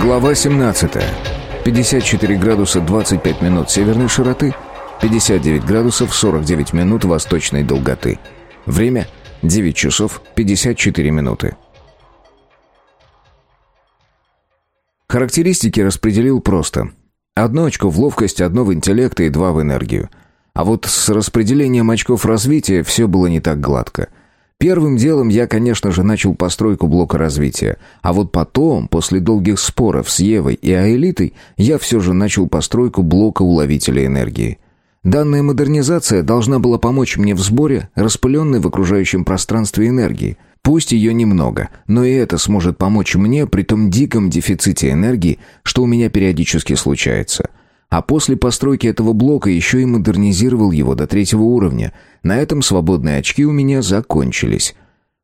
Глава 17. 54 градуса 25 минут северной широты, 59 градусов 49 минут восточной долготы. Время 9 часов 54 минуты. Характеристики распределил просто. Одно очко в ловкость, одно в интеллект и два в энергию. А вот с распределением очков развития все было не так гладко – Первым делом я, конечно же, начал постройку блока развития. А вот потом, после долгих споров с Евой и Аэлитой, я все же начал постройку блока уловителя энергии. Данная модернизация должна была помочь мне в сборе распыленной в окружающем пространстве энергии. Пусть ее немного, но и это сможет помочь мне при том диком дефиците энергии, что у меня периодически случается. А после постройки этого блока еще и модернизировал его до третьего уровня. На этом свободные очки у меня закончились.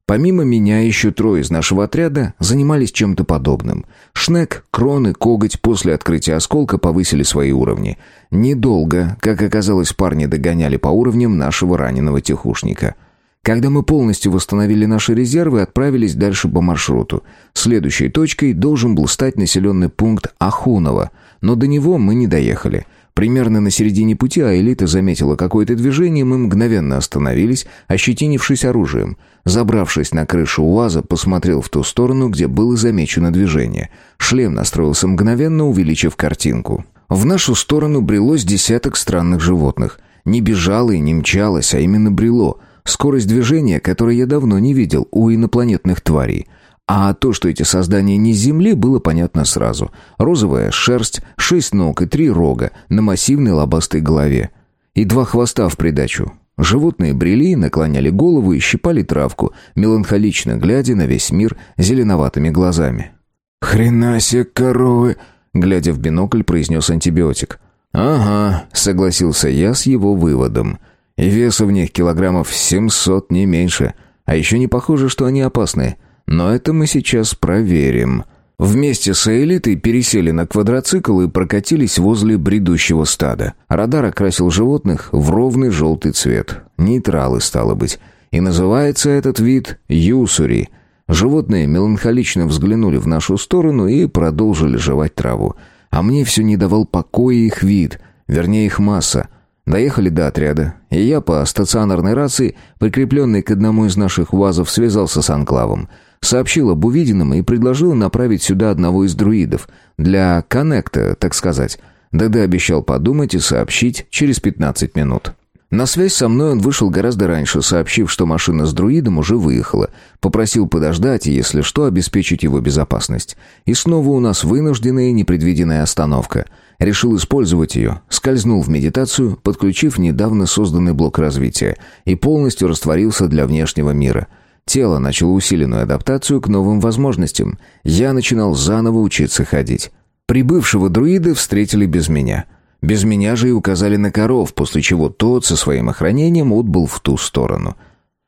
Помимо меня еще трое из нашего отряда занимались чем-то подобным. Шнек, Крон и Коготь после открытия осколка повысили свои уровни. Недолго, как оказалось, парни догоняли по уровням нашего раненого тихушника. Когда мы полностью восстановили наши резервы, отправились дальше по маршруту. Следующей точкой должен был стать населенный пункт Ахунова – но до него мы не доехали. Примерно на середине пути Аэлита заметила какое-то движение, мы мгновенно остановились, ощетинившись оружием. Забравшись на крышу УАЗа, посмотрел в ту сторону, где было замечено движение. Шлем настроился мгновенно, увеличив картинку. В нашу сторону брелось десяток странных животных. Не бежало и не мчалось, а именно брело. Скорость движения, которую я давно не видел у инопланетных тварей – а то, что эти создания не земли, было понятно сразу. Розовая шерсть, шесть ног и три рога на массивной лобастой голове. И два хвоста в придачу. Животные брели, наклоняли голову и щипали травку, меланхолично глядя на весь мир зеленоватыми глазами. «Хрена себе коровы!» — глядя в бинокль, произнес антибиотик. «Ага», — согласился я с его выводом. «И веса в них килограммов семьсот, не меньше. А еще не похоже, что они опасные. Но это мы сейчас проверим. Вместе с элитой пересели на квадроцикл и прокатились возле бредущего стада. Радар окрасил животных в ровный желтый цвет. Нейтралы, стало быть. И называется этот вид юсури. Животные меланхолично взглянули в нашу сторону и продолжили жевать траву. А мне все не давал покоя их вид, вернее их масса. Доехали до отряда, и я по стационарной рации, прикрепленной к одному из наших УАЗов, связался с анклавом — Сообщил об увиденном и предложил направить сюда одного из друидов. Для коннекта, так сказать. ДД обещал подумать и сообщить через 15 минут. На связь со мной он вышел гораздо раньше, сообщив, что машина с друидом уже выехала. Попросил подождать и, если что, обеспечить его безопасность. И снова у нас вынужденная непредвиденная остановка. Решил использовать ее, скользнул в медитацию, подключив недавно созданный блок развития, и полностью растворился для внешнего мира – Тело начало усиленную адаптацию к новым возможностям. Я начинал заново учиться ходить. Прибывшего друида встретили без меня. Без меня же и указали на коров, после чего тот со своим охранением отбыл в ту сторону.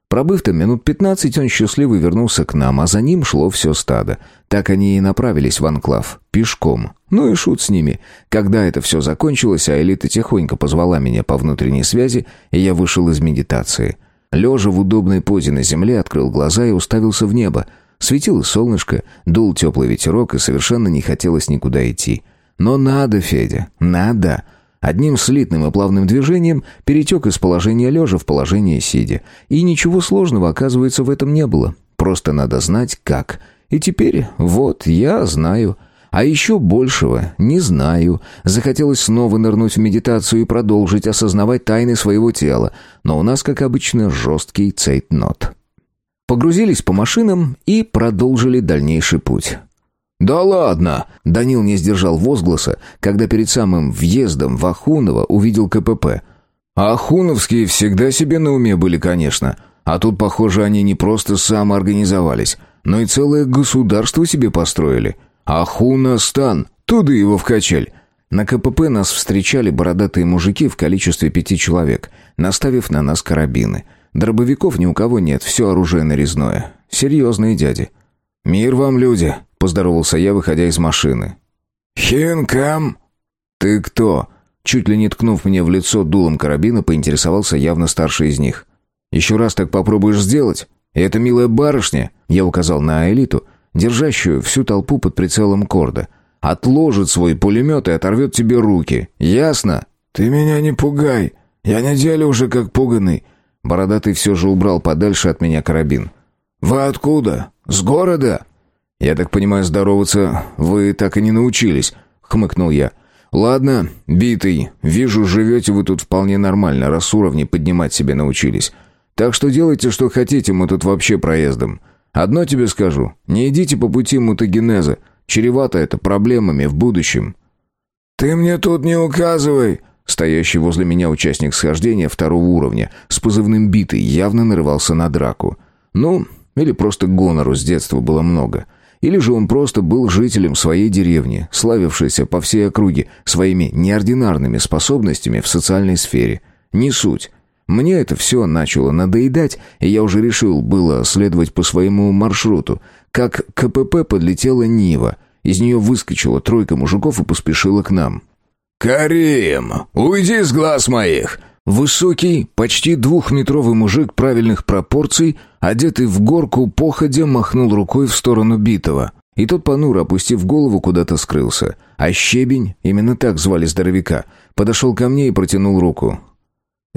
Пробыв там минут пятнадцать, он счастливо вернулся к нам, а за ним шло все стадо. Так они и направились в анклав, пешком. Ну и шут с ними. Когда это все закончилось, а элита тихонько позвала меня по внутренней связи, и я вышел из медитации. Лежа в удобной позе на земле, открыл глаза и уставился в небо. Светило солнышко, дул теплый ветерок, и совершенно не хотелось никуда идти. Но надо, Федя, надо. Одним слитным и плавным движением перетек из положения лежа в положение сидя. И ничего сложного, оказывается, в этом не было. Просто надо знать, как. И теперь, вот, я знаю. А еще большего не знаю. Захотелось снова нырнуть в медитацию и продолжить осознавать тайны своего тела. Но у нас, как обычно, жесткий цейтнот. Погрузились по машинам и продолжили дальнейший путь. «Да ладно!» — Данил не сдержал возгласа, когда перед самым въездом в Ахуново увидел КПП. А «Ахуновские всегда себе на уме были, конечно. А тут, похоже, они не просто самоорганизовались, но и целое государство себе построили. «Ахуна-стан! Туда его в качель!» На КПП нас встречали бородатые мужики в количестве пяти человек, наставив на нас карабины. Дробовиков ни у кого нет, все оружие нарезное. Серьезные дяди. «Мир вам, люди!» — поздоровался я, выходя из машины. «Хинкам!» «Ты кто?» Чуть ли не ткнув мне в лицо дулом карабина, поинтересовался явно старший из них. «Еще раз так попробуешь сделать? И эта милая барышня?» Я указал на элиту — держащую всю толпу под прицелом корда. Отложит свой пулемет и оторвет тебе руки. Ясно?» «Ты меня не пугай. Я неделю уже как пуганый». Бородатый все же убрал подальше от меня карабин. «Вы откуда? С города?» «Я так понимаю, здороваться вы так и не научились», — хмыкнул я. «Ладно, битый, вижу, живете вы тут вполне нормально, раз уровни поднимать себе научились. Так что делайте, что хотите, мы тут вообще проездом. Одно тебе скажу, не идите по пути мутагенеза, чревато это проблемами в будущем». «Ты мне тут не указывай!» Стоящий возле меня участник схождения второго уровня с позывным «битый» явно нарывался на драку. Ну, или просто гонору с детства было много. Или же он просто был жителем своей деревни, славившийся по всей округе своими неординарными способностями в социальной сфере. Не суть. Мне это все начало надоедать, и я уже решил было следовать по своему маршруту, как КПП подлетела Нива. Из нее выскочила тройка мужиков и поспешила к нам. «Карим, уйди с глаз моих!» Высокий, почти двухметровый мужик правильных пропорций, одетый в горку, походя махнул рукой в сторону битого. И тот понуро, опустив голову, куда-то скрылся. А щебень, именно так звали здоровяка, подошел ко мне и протянул руку.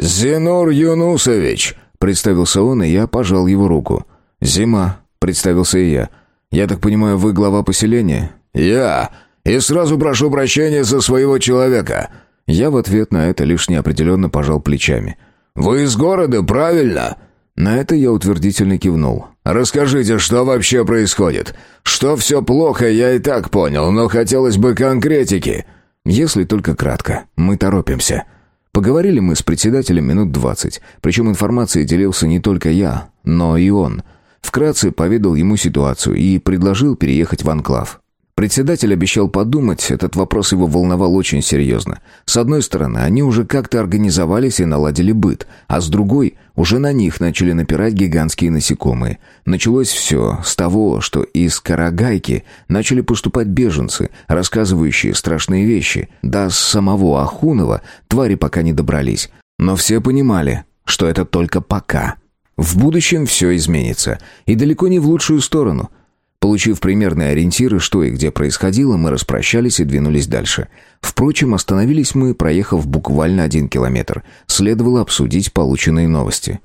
«Зенур Юнусович!» — представился он, и я пожал его руку. «Зима», — представился и я. «Я так понимаю, вы глава поселения?» «Я! И сразу прошу прощения за своего человека!» Я в ответ на это лишь неопределенно пожал плечами. «Вы из города, правильно?» На это я утвердительно кивнул. «Расскажите, что вообще происходит? Что все плохо, я и так понял, но хотелось бы конкретики». «Если только кратко. Мы торопимся». Поговорили мы с председателем минут двадцать, причем информацией делился не только я, но и он. Вкратце поведал ему ситуацию и предложил переехать в анклав. Председатель обещал подумать, этот вопрос его волновал очень серьезно. С одной стороны, они уже как-то организовались и наладили быт, а с другой, уже на них начали напирать гигантские насекомые. Началось все с того, что из Карагайки начали поступать беженцы, рассказывающие страшные вещи. С самого Ахунова твари пока не добрались. Но все понимали, что это только пока. В будущем все изменится, и далеко не в лучшую сторону – Получив примерные ориентиры, что и где происходило, мы распрощались и двинулись дальше. Впрочем, остановились мы, проехав буквально один километр. Следовало обсудить полученные новости.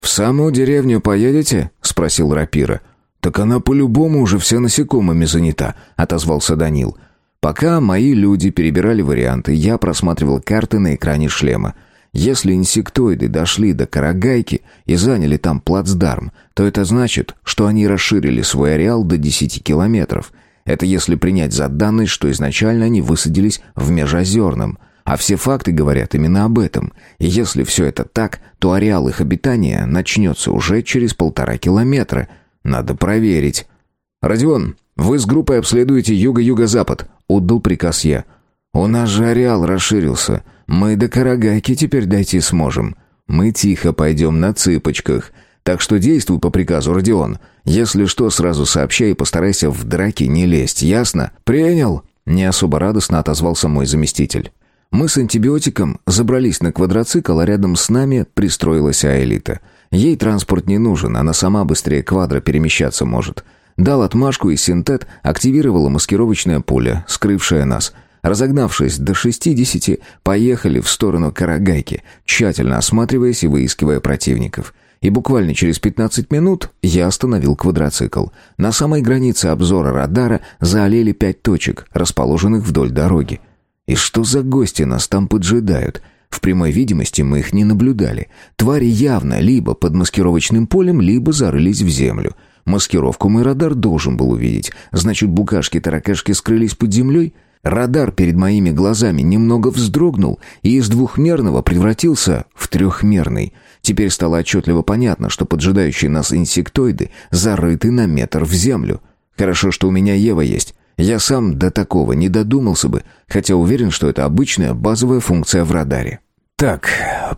«В саму деревню поедете?» — спросил Рапира. «Так она по-любому уже все насекомыми занята», — отозвался Данил. Пока мои люди перебирали варианты, я просматривал карты на экране шлема. Если инсектоиды дошли до Карагайки и заняли там плацдарм, то это значит, что они расширили свой ареал до 10 километров. Это если принять за данность, что изначально они высадились в Межозерном. А все факты говорят именно об этом. И если все это так, то ареал их обитания начнется уже через полтора километра. Надо проверить. «Родион, вы с группой обследуете юго-юго-запад», — отдал приказ я. «У нас же ареал расширился. Мы до Карагайки теперь дойти сможем. Мы тихо пойдем на цыпочках. Так что действуй по приказу, Родион. Если что, сразу сообщай и постарайся в драке не лезть, ясно? Принял!» Не особо радостно отозвался мой заместитель. Мы с антибиотиком забрались на квадроцикл, а рядом с нами пристроилась Аэлита. Ей транспорт не нужен, она сама быстрее квадра перемещаться может. Дал отмашку, и синтет активировала маскировочное поле, скрывшее нас – Разогнавшись до 60, поехали в сторону Карагайки, тщательно осматриваясь и выискивая противников. И буквально через 15 минут я остановил квадроцикл. На самой границе обзора радара заолели пять точек, расположенных вдоль дороги. И что за гости нас там поджидают? В прямой видимости мы их не наблюдали. Твари явно либо под маскировочным полем, либо зарылись в землю. Маскировку мой радар должен был увидеть. Значит, букашки-таракашки скрылись под землей? Радар перед моими глазами немного вздрогнул и из двухмерного превратился в трехмерный. Теперь стало отчетливо понятно, что поджидающие нас инсектоиды зарыты на метр в землю. Хорошо, что у меня Ева есть. Я сам до такого не додумался бы, хотя уверен, что это обычная базовая функция в радаре. Так,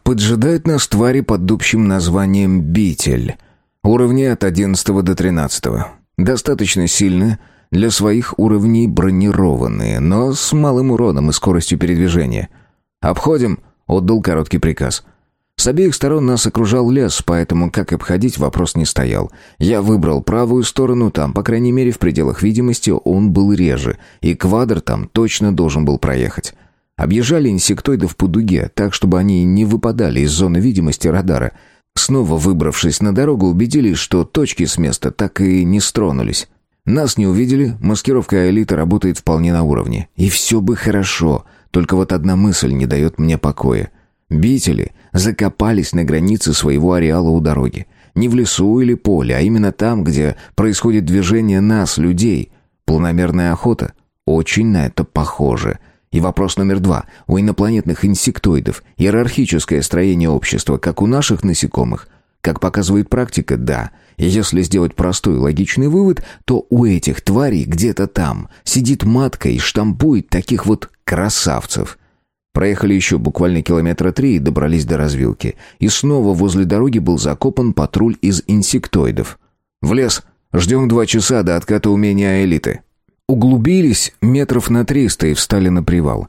поджидают нас твари под общим названием «битель». Уровни от 11 до 13. Достаточно сильные, для своих уровней бронированные, но с малым уроном и скоростью передвижения. «Обходим», — отдал короткий приказ. С обеих сторон нас окружал лес, поэтому как обходить вопрос не стоял. Я выбрал правую сторону, там, по крайней мере, в пределах видимости он был реже, и квадр там точно должен был проехать. Объезжали инсектоидов по дуге, так, чтобы они не выпадали из зоны видимости радара. Снова выбравшись на дорогу, убедились, что точки с места так и не стронулись. Нас не увидели, маскировка элиты работает вполне на уровне. И все бы хорошо, только вот одна мысль не дает мне покоя. Бители закопались на границе своего ареала у дороги. Не в лесу или поле, а именно там, где происходит движение нас, людей. Планомерная охота. Очень на это похоже. И вопрос номер два. У инопланетных инсектоидов иерархическое строение общества, как у наших насекомых. Как показывает практика, да. Если сделать простой логичный вывод, то у этих тварей где-то там сидит матка и штампует таких вот красавцев. Проехали еще буквально километра три и добрались до развилки. И снова возле дороги был закопан патруль из инсектоидов. «В лес. Ждем два часа до отката умения элиты». Углубились метров на триста и встали на привал.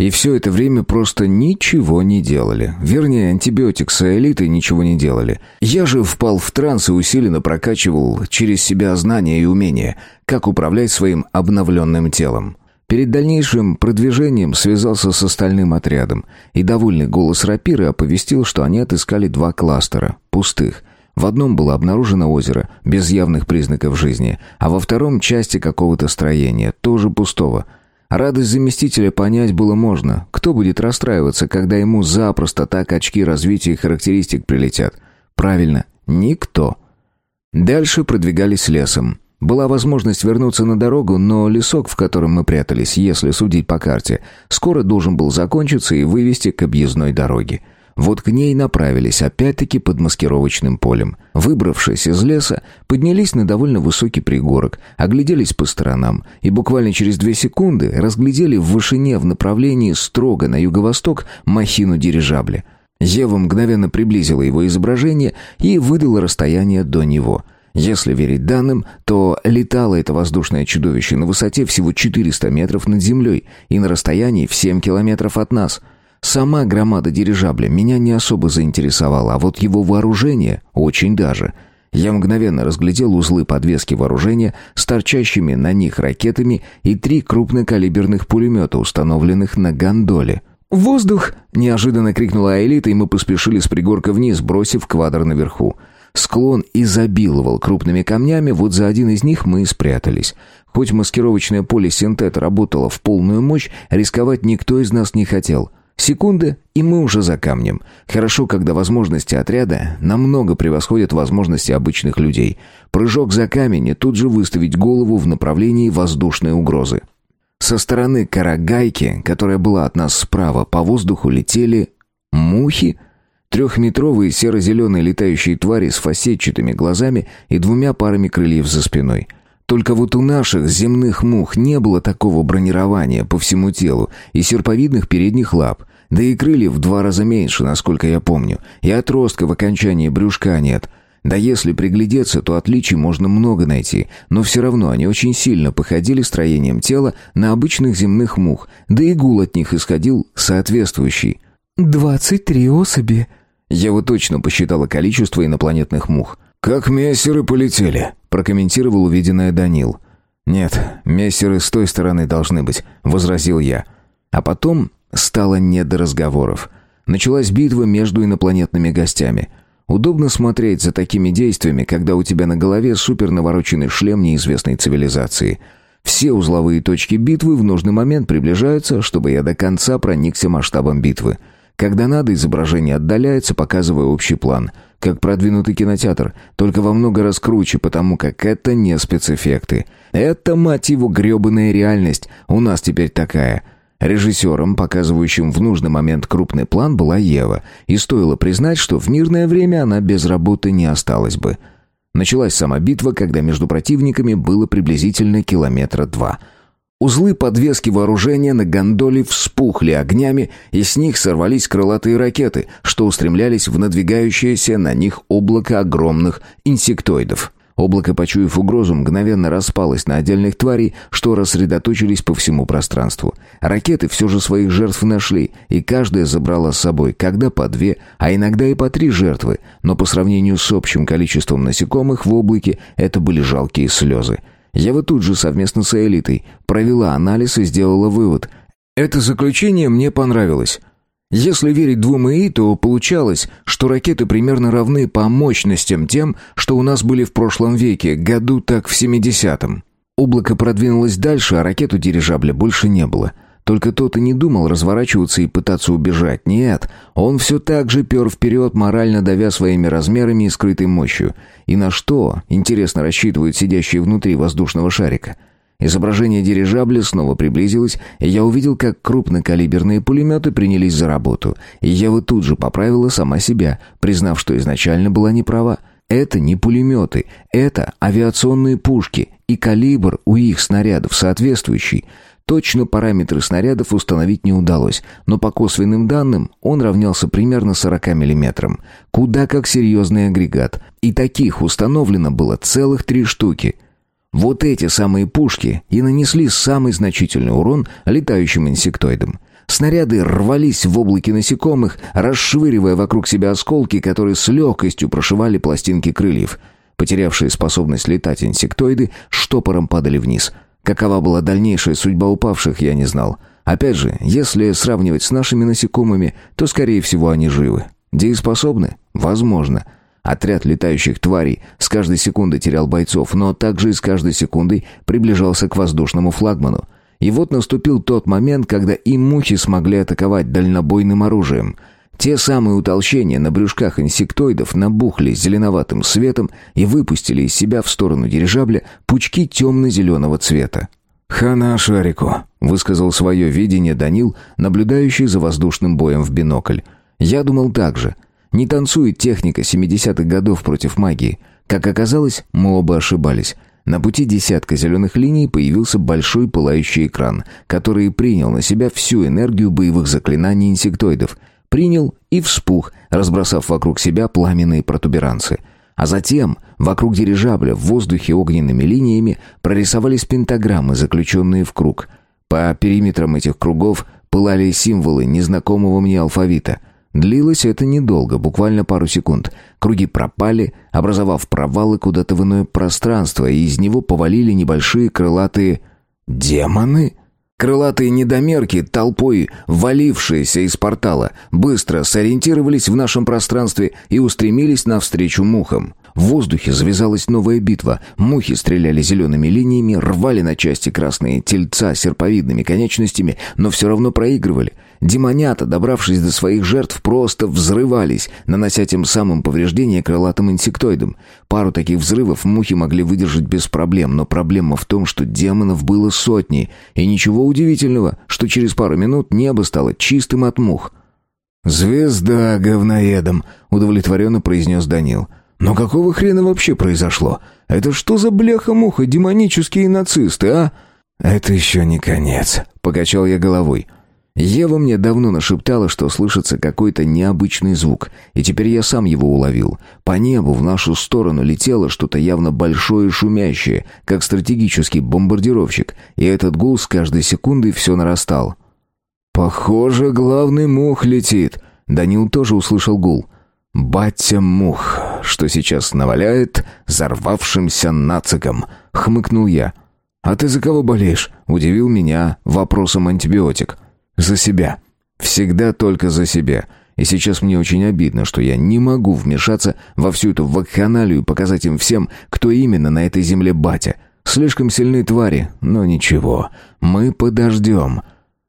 И все это время просто ничего не делали. Вернее, антибиотик с элитой ничего не делали. Я же впал в транс и усиленно прокачивал через себя знания и умения, как управлять своим обновленным телом. Перед дальнейшим продвижением связался с остальным отрядом, и довольный голос рапиры оповестил, что они отыскали два кластера, пустых, в одном было обнаружено озеро, без явных признаков жизни, а во втором — части какого-то строения, тоже пустого. Радость заместителя понять было можно. Кто будет расстраиваться, когда ему запросто так очки развития и характеристик прилетят? Правильно, никто. Дальше продвигались лесом. Была возможность вернуться на дорогу, но лесок, в котором мы прятались, если судить по карте, скоро должен был закончиться и вывести к объездной дороге. Вот к ней направились опять-таки под маскировочным полем. Выбравшись из леса, поднялись на довольно высокий пригорок, огляделись по сторонам и буквально через две секунды разглядели в вышине в направлении строго на юго-восток махину дирижабля. Ева мгновенно приблизила его изображение и выдала расстояние до него. Если верить данным, то летало это воздушное чудовище на высоте всего 400 метров над землей и на расстоянии в 7 километров от нас – Сама громада дирижабля меня не особо заинтересовала, а вот его вооружение очень даже. Я мгновенно разглядел узлы подвески вооружения с торчащими на них ракетами и три крупнокалиберных пулемета, установленных на гондоле. «Воздух!» — неожиданно крикнула Элита, и мы поспешили с пригорка вниз, бросив квадр наверху. Склон изобиловал крупными камнями, вот за один из них мы и спрятались. Хоть маскировочное поле синтет работало в полную мощь, рисковать никто из нас не хотел — Секунда, и мы уже за камнем. Хорошо, когда возможности отряда намного превосходят возможности обычных людей. Прыжок за камень и тут же выставить голову в направлении воздушной угрозы. Со стороны Карагайки, которая была от нас справа, по воздуху летели мухи, трехметровые серо-зеленые летающие твари с фасетчатыми глазами и двумя парами крыльев за спиной — только вот у наших земных мух не было такого бронирования по всему телу и серповидных передних лап, да и крыльев в два раза меньше, насколько я помню, и отростка в окончании брюшка нет. Да если приглядеться, то отличий можно много найти, но все равно они очень сильно походили строением тела на обычных земных мух, да и гул от них исходил соответствующий. «Двадцать три особи», я вот точно посчитала количество инопланетных мух. «Как мессеры полетели», — прокомментировал увиденное Данил. «Нет, мессеры с той стороны должны быть», — возразил я. А потом Стало не до разговоров. Началась битва между инопланетными гостями. Удобно смотреть за такими действиями, когда у тебя на голове супер навороченный шлем неизвестной цивилизации. Все узловые точки битвы в нужный момент приближаются, чтобы я до конца проникся масштабом битвы. Когда надо, изображение отдаляется, показывая общий план. Как продвинутый кинотеатр, только во много раз круче, потому как это не спецэффекты. Это, мать его, гребаная реальность. У нас теперь такая. Режиссером, показывающим в нужный момент крупный план, была Ева, и стоило признать, что в мирное время она без работы не осталась бы. Началась сама битва, когда между противниками было приблизительно километра два. Узлы подвески вооружения на гондоле вспухли огнями, и с них сорвались крылатые ракеты, что устремлялись в надвигающееся на них облако огромных инсектоидов. Облако, почуяв угрозу, мгновенно распалось на отдельных тварей, что рассредоточились по всему пространству. Ракеты все же своих жертв нашли, и каждая забрала с собой, когда по две, а иногда и по три жертвы, но по сравнению с общим количеством насекомых в облаке это были жалкие слезы. Ева тут же совместно с элитой провела анализ и сделала вывод. Это заключение мне понравилось. Если верить двум ИИ, то получалось, что ракеты примерно равны по мощностям тем, что у нас были в прошлом веке, году так в 70-м. Облако продвинулось дальше, а ракету дирижабля больше не было. Только тот и не думал разворачиваться и пытаться убежать. Нет, он все так же пер вперед, морально давя своими размерами и скрытой мощью. И на что, интересно, рассчитывают сидящие внутри воздушного шарика – Изображение дирижабля снова приблизилось, и я увидел, как крупнокалиберные пулеметы принялись за работу. И Ева тут же поправила сама себя, признав, что изначально была неправа. Это не пулеметы, это авиационные пушки, и калибр у их снарядов соответствующий. Точно параметры снарядов установить не удалось, но по косвенным данным он равнялся примерно 40 миллиметрам. Куда как серьезный агрегат. И таких установлено было целых три штуки – вот эти самые пушки и нанесли самый значительный урон летающим инсектоидам. Снаряды рвались в облаке насекомых, расшвыривая вокруг себя осколки, которые с легкостью прошивали пластинки крыльев. Потерявшие способность летать инсектоиды штопором падали вниз. Какова была дальнейшая судьба упавших, я не знал. Опять же, если сравнивать с нашими насекомыми, то, скорее всего, они живы. Дееспособны? Возможно. Отряд летающих тварей с каждой секунды терял бойцов, но также и с каждой секундой приближался к воздушному флагману. И вот наступил тот момент, когда и мухи смогли атаковать дальнобойным оружием. Те самые утолщения на брюшках инсектоидов набухли зеленоватым светом и выпустили из себя в сторону дирижабля пучки темно-зеленого цвета. «Хана Шарику», — высказал свое видение Данил, наблюдающий за воздушным боем в бинокль. «Я думал так же». Не танцует техника 70-х годов против магии. Как оказалось, мы оба ошибались. На пути десятка зеленых линий появился большой пылающий экран, который принял на себя всю энергию боевых заклинаний инсектоидов. Принял и вспух, разбросав вокруг себя пламенные протуберанцы. А затем вокруг дирижабля в воздухе огненными линиями прорисовались пентаграммы, заключенные в круг. По периметрам этих кругов пылали символы незнакомого мне алфавита — Длилось это недолго, буквально пару секунд. Круги пропали, образовав провалы куда-то в иное пространство, и из него повалили небольшие крылатые... демоны? Крылатые недомерки, толпой валившиеся из портала, быстро сориентировались в нашем пространстве и устремились навстречу мухам. В воздухе завязалась новая битва. Мухи стреляли зелеными линиями, рвали на части красные тельца серповидными конечностями, но все равно проигрывали. Демонята, добравшись до своих жертв, просто взрывались, нанося тем самым повреждения крылатым инсектоидам. Пару таких взрывов мухи могли выдержать без проблем, но проблема в том, что демонов было сотни, и ничего удивительного, что через пару минут небо стало чистым от мух. «Звезда говноедом», — удовлетворенно произнес Данил. «Но какого хрена вообще произошло? Это что за бляха-муха демонические нацисты, а?» «Это еще не конец», — покачал я головой. Ева мне давно нашептала, что слышится какой-то необычный звук, и теперь я сам его уловил. По небу в нашу сторону летело что-то явно большое и шумящее, как стратегический бомбардировщик, и этот гул с каждой секундой все нарастал. «Похоже, главный мух летит», — Данил тоже услышал гул. «Батя мух, что сейчас наваляет взорвавшимся нациком», — хмыкнул я. «А ты за кого болеешь?» — удивил меня вопросом антибиотик. За себя. Всегда только за себя. И сейчас мне очень обидно, что я не могу вмешаться во всю эту вакханалию и показать им всем, кто именно на этой земле батя. Слишком сильные твари, но ничего. Мы подождем.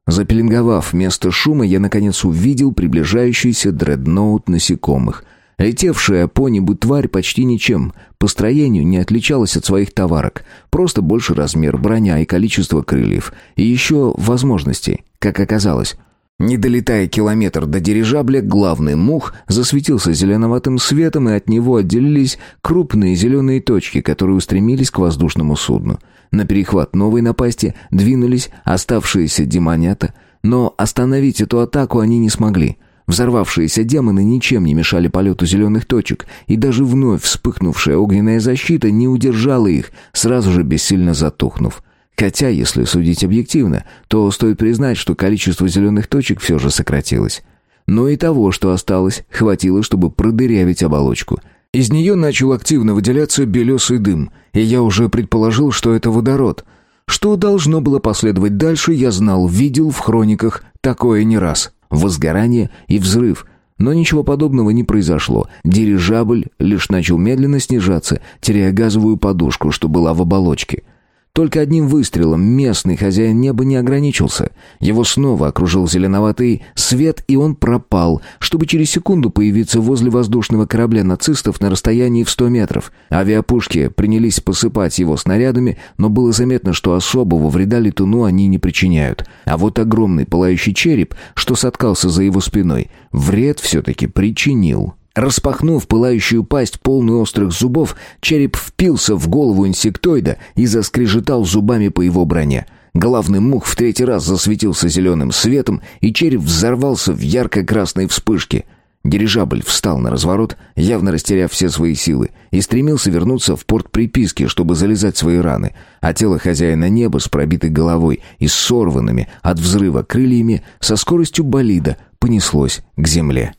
Запеленговав место шума, я наконец увидел приближающийся дредноут насекомых. Летевшая по небу тварь почти ничем, по строению не отличалась от своих товарок. Просто больше размер, броня и количество крыльев. И еще возможностей, как оказалось. Не долетая километр до дирижабля, главный мух засветился зеленоватым светом, и от него отделились крупные зеленые точки, которые устремились к воздушному судну. На перехват новой напасти двинулись оставшиеся демонята, но остановить эту атаку они не смогли — Взорвавшиеся демоны ничем не мешали полету зеленых точек, и даже вновь вспыхнувшая огненная защита не удержала их, сразу же бессильно затухнув. Хотя, если судить объективно, то стоит признать, что количество зеленых точек все же сократилось. Но и того, что осталось, хватило, чтобы продырявить оболочку. Из нее начал активно выделяться белесый дым, и я уже предположил, что это водород. Что должно было последовать дальше, я знал, видел в хрониках такое не раз. Возгорание и взрыв. Но ничего подобного не произошло. Дирижабль лишь начал медленно снижаться, теряя газовую подушку, что была в оболочке. Только одним выстрелом местный хозяин неба не ограничился. Его снова окружил зеленоватый свет, и он пропал, чтобы через секунду появиться возле воздушного корабля нацистов на расстоянии в 100 метров. Авиапушки принялись посыпать его снарядами, но было заметно, что особого вреда летуну они не причиняют. А вот огромный пылающий череп, что соткался за его спиной, вред все-таки причинил. Распахнув пылающую пасть, полную острых зубов, череп впился в голову инсектоида и заскрежетал зубами по его броне. Главный мух в третий раз засветился зеленым светом, и череп взорвался в ярко-красной вспышке. Дирижабль встал на разворот, явно растеряв все свои силы, и стремился вернуться в порт приписки, чтобы залезать свои раны, а тело хозяина неба с пробитой головой и сорванными от взрыва крыльями со скоростью болида понеслось к земле.